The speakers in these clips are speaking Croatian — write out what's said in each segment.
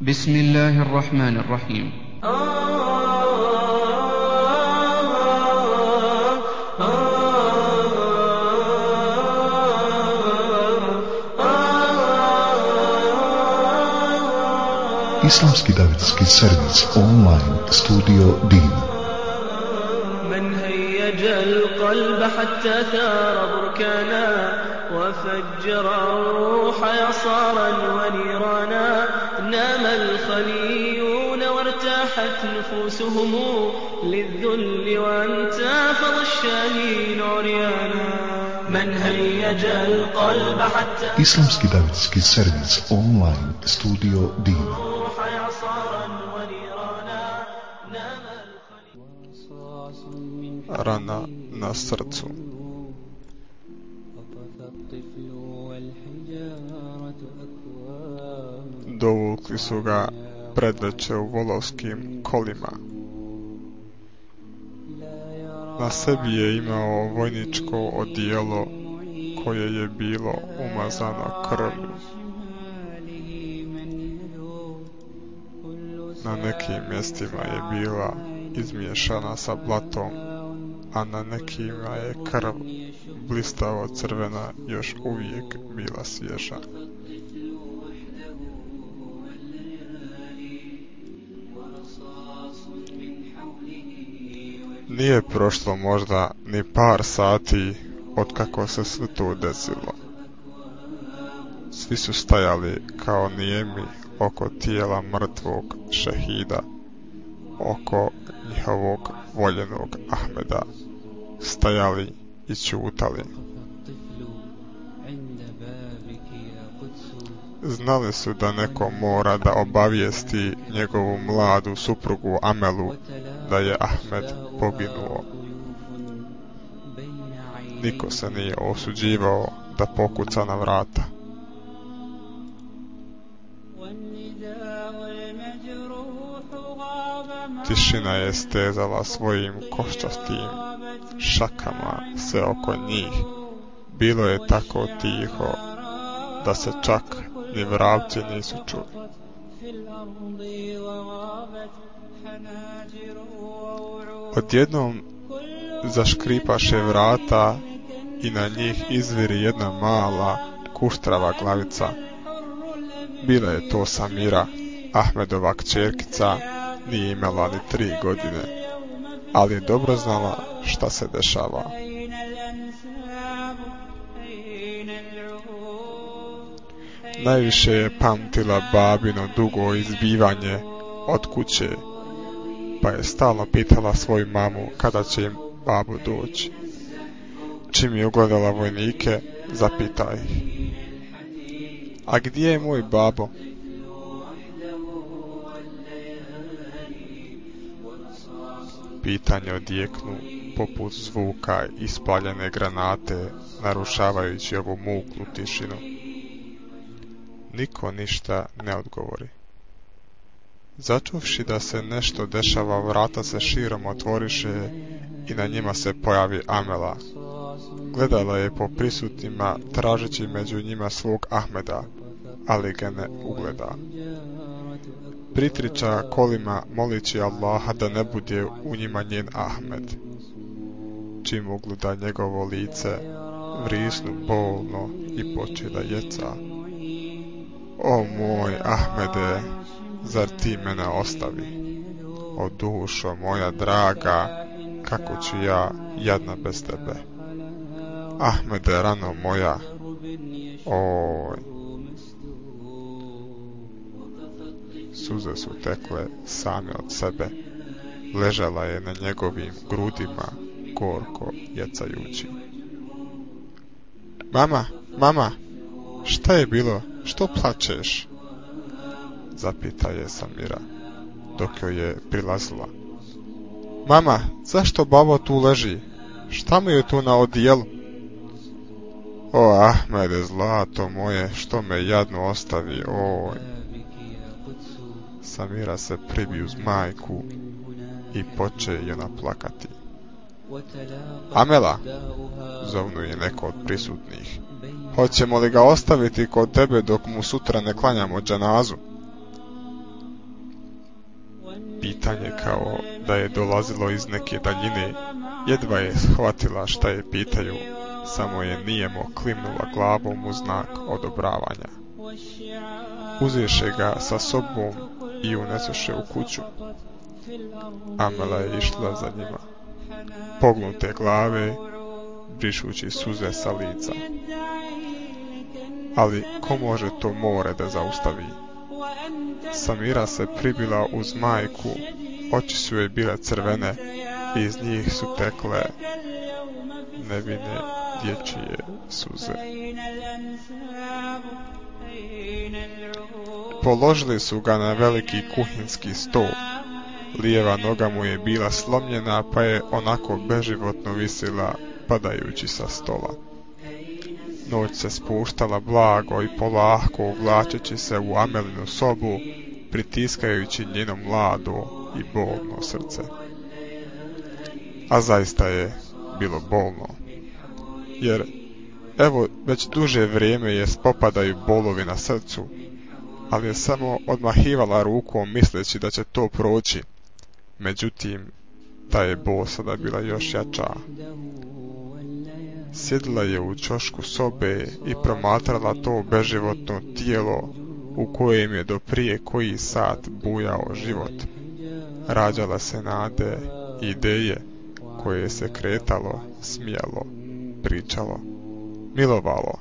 بسم الله الرحمن الرحيم. Islamski davetski servis online studio DIN. من هيج القلب حتى ثار بركانا وفجر الروح يصارا ونيرانا نام الخليون وارتاحت نفوسهم للذل وانتفض الشاهين عريانا من هيج القلب حتى Islamski davetski servis online studio DIN الروح يصارا ونيرانا نام rana na srcu. Dovukli su ga predveće u volovskim kolima. Na sebi je imao vojničko odijelo koje je bilo umazano krvlju. Na nekim mjestima je bila izmiješana sa blatom, a na nekima je krv blistavo crvena još uvijek bila svježa. Nije prošlo možda ni par sati od kako se sve to desilo. Svi su stajali kao nijemi oko tijela mrtvog šehida, oko njihovog voljenog Ahmeda. Stajali i čutali. Znali su da neko mora da obavijesti njegovu mladu suprugu Amelu da je Ahmed poginuo. Niko se nije osuđivao da pokuca na vrata. Tišina je stezala svojim koščastim šakama se oko njih. Bilo je tako tiho da se čak ni vravci nisu čuli. Odjednom zaškripaše vrata i na njih izviri jedna mala kuštrava glavica. Bila je to Samira, Ahmedova kćerkica, nije imala ni tri godine, ali je dobro znala šta se dešava. Najviše je pamtila babino dugo izbivanje od kuće, pa je stalno pitala svoju mamu kada će im babu doći. Čim je ugledala vojnike, zapita ih. A gdje je moj babo? Pitanje odjeknu poput zvuka ispaljene granate, narušavajući ovu muklu tišinu. Niko ništa ne odgovori. Začuvši da se nešto dešava, vrata se širom otvoriše i na njima se pojavi Amela. Gledala je po prisutnima, tražeći među njima svog Ahmeda, ali ga ne ugleda. Pritriča kolima molići Allaha da ne bude u njima njen Ahmed. Čim ugleda njegovo lice, vrisnu bolno i poče da jeca. O moj Ahmede, zar ti mene ostavi? O dušo moja draga, kako ću ja jadna bez tebe? Ahmede, rano moja, oj. Suze su tekle same od sebe. Ležala je na njegovim grudima, gorko jecajući. Mama, mama, šta je bilo? Što plačeš? Zapita je Samira, dok joj je prilazila. Mama, zašto babo tu leži? Šta mu je tu na odijelu? O, Ahmede, zlato moje, što me jadno ostavi, oj. Samira se pribi uz majku i poče je naplakati. Amela, zovnu je neko od prisutnih. Hoćemo li ga ostaviti kod tebe dok mu sutra ne klanjamo džanazu? pitanje kao da je dolazilo iz neke daljine, jedva je shvatila šta je pitaju, samo je nijemo klimnula glavom u znak odobravanja. Uzeše ga sa sobom i unesoše u kuću. Amela je išla za njima. Pognute glave, brišući suze sa lica. Ali ko može to more da zaustavi? Samira se pribila uz majku, oči su joj bile crvene i iz njih su tekle nevine dječje suze. Položili su ga na veliki kuhinski stol. Lijeva noga mu je bila slomljena, pa je onako beživotno visila padajući sa stola. Noć se spuštala blago i polahko uvlačeći se u Amelinu sobu, pritiskajući njeno mlado i bolno srce. A zaista je bilo bolno. Jer, evo, već duže vrijeme je spopadaju bolovi na srcu, ali je samo odmahivala rukom misleći da će to proći. Međutim, ta je bol sada bila još jača. Sjedila je u čošku sobe i promatrala to beživotno tijelo u kojem je do prije koji sat bujao život. Rađala se nade, ideje koje se kretalo, smijalo, pričalo, milovalo.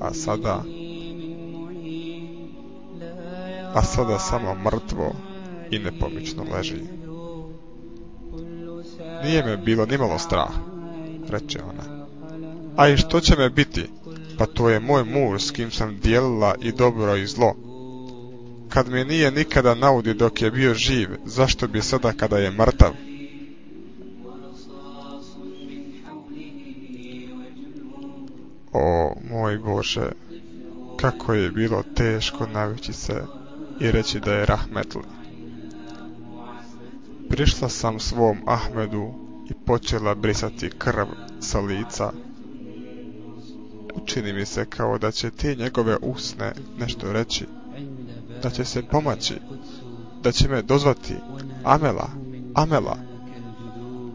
A sada a sada samo mrtvo i nepomično leži. Nije me bilo nimalo strah, reče ona. A i što će me biti? Pa to je moj muž s kim sam dijelila i dobro i zlo. Kad me nije nikada naudi dok je bio živ, zašto bi sada kada je mrtav? O, moj Bože, kako je bilo teško navići se i reći da je rahmetli. Prišla sam svom Ahmedu i počela brisati krv sa lica. Učini mi se kao da će te njegove usne nešto reći, da će se pomaći, da će me dozvati Amela, Amela.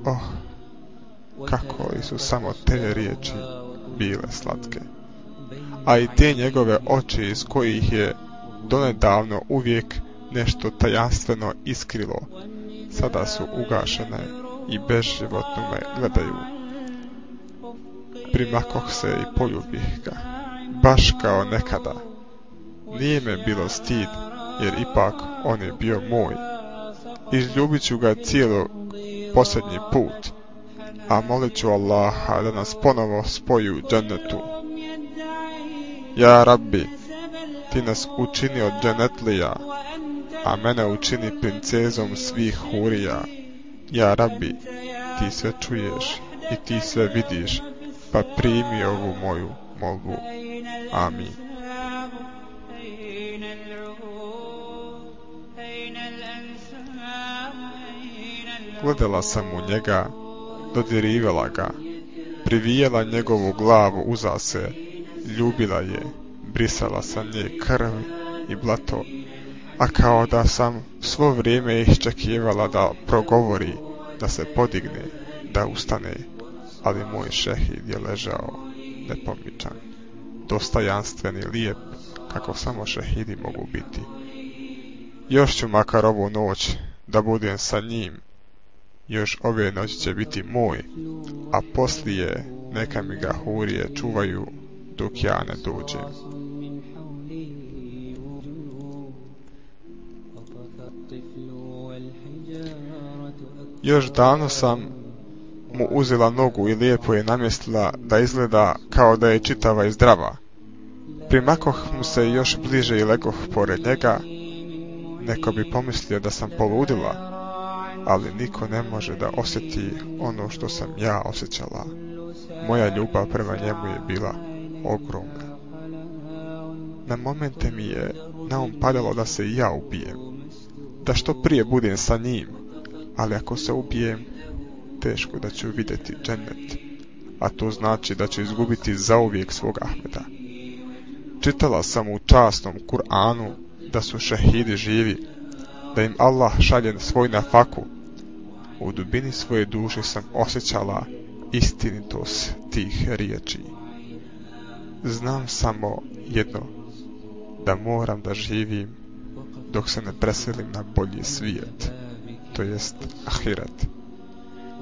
Oh, kako li su samo te riječi bile slatke. A i te njegove oči iz kojih je donedavno uvijek nešto tajanstveno iskrilo, sada su ugašene i bezživotno me gledaju. Primakoh se i poljubih ga, baš kao nekada. Nije me bilo stid, jer ipak on je bio moj. Izljubit ću ga cijelo posljednji put, a molit ću Allaha da nas ponovo spoji u džennetu. Ja, Rabbi, ti nas učini od dženetlija, a mene učini princezom svih hurija. Ja, Rabbi, ti sve čuješ i ti sve vidiš, pa primi ovu moju molbu. Amin. Gledala sam u njega, dodirivala ga, privijela njegovu glavu uza se, ljubila je, brisala sam nje krv i blato, a kao da sam svo vrijeme iščekivala da progovori, da se podigne, da ustane, ali moj šehid je ležao nepomičan, dostojanstven i lijep, kako samo šehidi mogu biti. Još ću makar ovu noć da budem sa njim, još ove noći će biti moj, a poslije neka mi ga hurije čuvaju dok ja ne dođem. Još davno sam mu uzela nogu i lijepo je namjestila da izgleda kao da je čitava i zdrava. Primakoh mu se još bliže i legoh pored njega. Neko bi pomislio da sam poludila, ali niko ne može da osjeti ono što sam ja osjećala. Moja ljubav prema njemu je bila ogromna. Na momente mi je na um padalo da se i ja ubijem, da što prije budem sa njim, ali ako se ubijem, teško da ću vidjeti džennet, a to znači da ću izgubiti zauvijek svog Ahmeda. Čitala sam u časnom Kur'anu da su šehidi živi, da im Allah šalje svoj nafaku. U dubini svoje duše sam osjećala istinitost tih riječi. Znam samo jedno, da moram da živim dok se ne preselim na bolji svijet, to jest ahiret.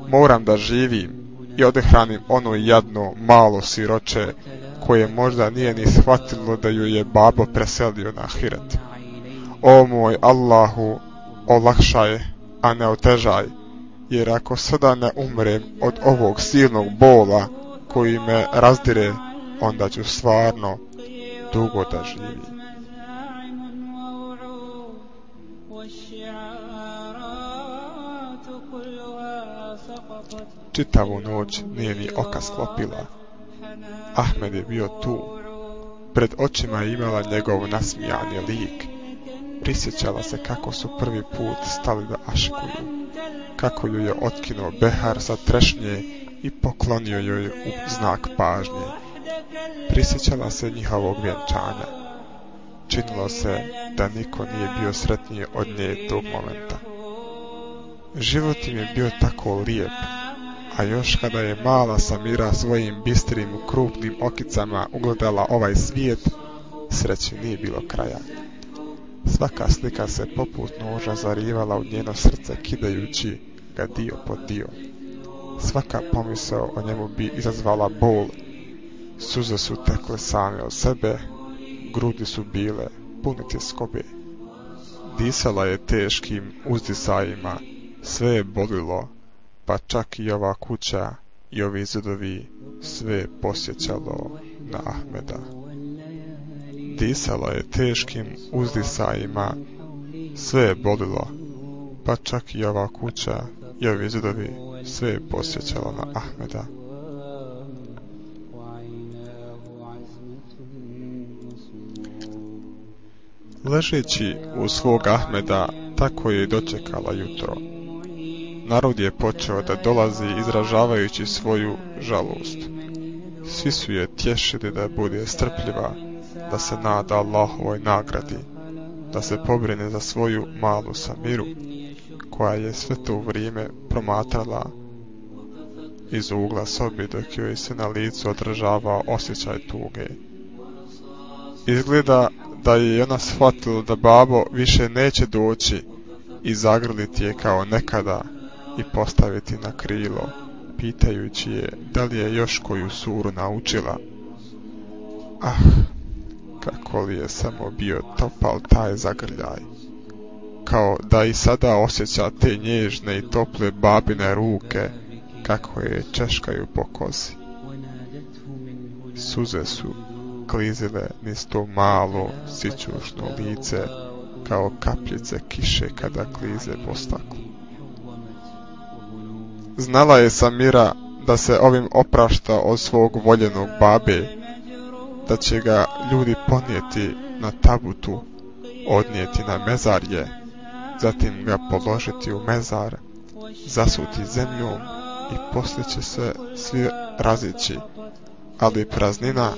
Moram da živim i odehranim ono jadno malo siroče koje možda nije ni shvatilo da ju je babo preselio na ahiret. O moj Allahu, olakšaj, a ne otežaj, jer ako sada ne umrem od ovog silnog bola koji me razdire, onda ću stvarno dugo da živi. Čitavu noć nije mi oka sklopila. Ahmed je bio tu. Pred očima je imala njegov nasmijani lik. Prisjećala se kako su prvi put stali da aškuju. Kako ju je otkinuo Behar sa trešnje i poklonio joj u znak pažnje. Prisjećala se njihovog vjenčanja. Činilo se da niko nije bio sretniji od nje tog momenta. Život im je bio tako lijep, a još kada je mala Samira svojim bistrim, krupnim okicama ugledala ovaj svijet, sreći nije bilo kraja. Svaka slika se poput noža zarivala u njeno srce kidajući ga dio po dio. Svaka pomisao o njemu bi izazvala bol. Suze su tekle same od sebe, grudi su bile pune tjeskobe. Disala je teškim uzdisajima, sve je bolilo, pa čak i ova kuća i ovi zidovi sve je posjećalo na Ahmeda. Disala je teškim uzdisajima, sve je bolilo, pa čak i ova kuća i ovi zidovi sve je posjećalo na Ahmeda. Ležeći u svog Ahmeda, tako je dočekala jutro. Narod je počeo da dolazi izražavajući svoju žalost. Svi su je tješili da bude strpljiva, da se nada Allahovoj nagradi, da se pobrine za svoju malu Samiru, koja je sve to vrijeme promatrala iz ugla sobi dok joj se na licu održavao osjećaj tuge. Izgleda da je ona shvatila da babo više neće doći i zagrliti je kao nekada i postaviti na krilo, pitajući je da li je još koju suru naučila. Ah, kako li je samo bio topal taj zagrljaj. Kao da i sada osjeća te nježne i tople babine ruke, kako je češkaju po kozi. Suze su klizile niz to malo, sićušno lice, kao kapljice kiše kada klize po staklu. Znala je Samira da se ovim oprašta od svog voljenog babe, da će ga ljudi ponijeti na tabutu, odnijeti na mezarje, zatim ga položiti u mezar, zasuti zemljom i poslije će se svi razići, ali praznina,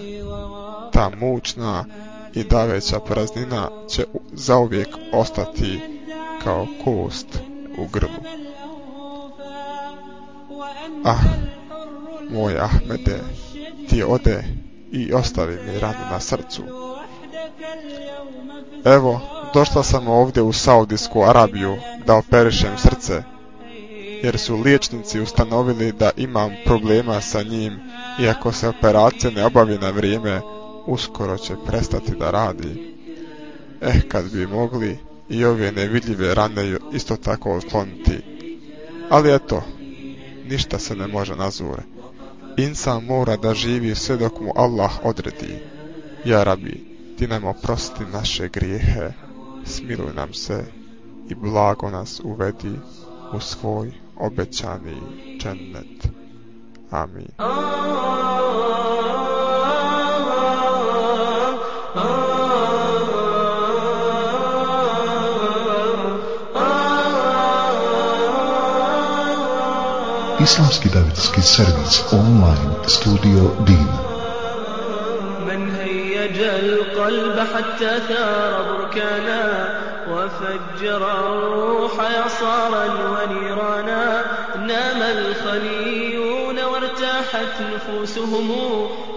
ta mučna i daveća praznina će zauvijek ostati kao kost u grlu. Ah, moj Ahmede, ti ode i ostavi mi ranu na srcu. Evo, došla sam ovdje u Saudijsku Arabiju da operišem srce, jer su liječnici ustanovili da imam problema sa njim i ako se operacija ne obavi na vrijeme, uskoro će prestati da radi. Eh, kad bi mogli i ove nevidljive rane isto tako otkloniti. Ali eto, ništa se ne može nazure. Insan mora da živi sve dok mu Allah odredi. Ja rabi, ti nam oprosti naše grijehe, smiluj nam se i blago nas uvedi u svoj obećani džennet. Amin. Islamski davetski servis online studio Din. من هيج القلب حتى ثار بركانا وفجر الروح إعصارا ونيرانا. نام الخليون وارتاحت نفوسهم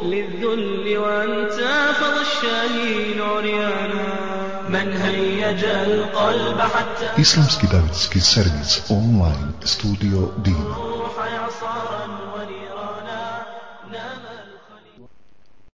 للذل وانتفض الشاهين عريانا. من هيج القلب حتى Islamski davetski servis online Studio Dina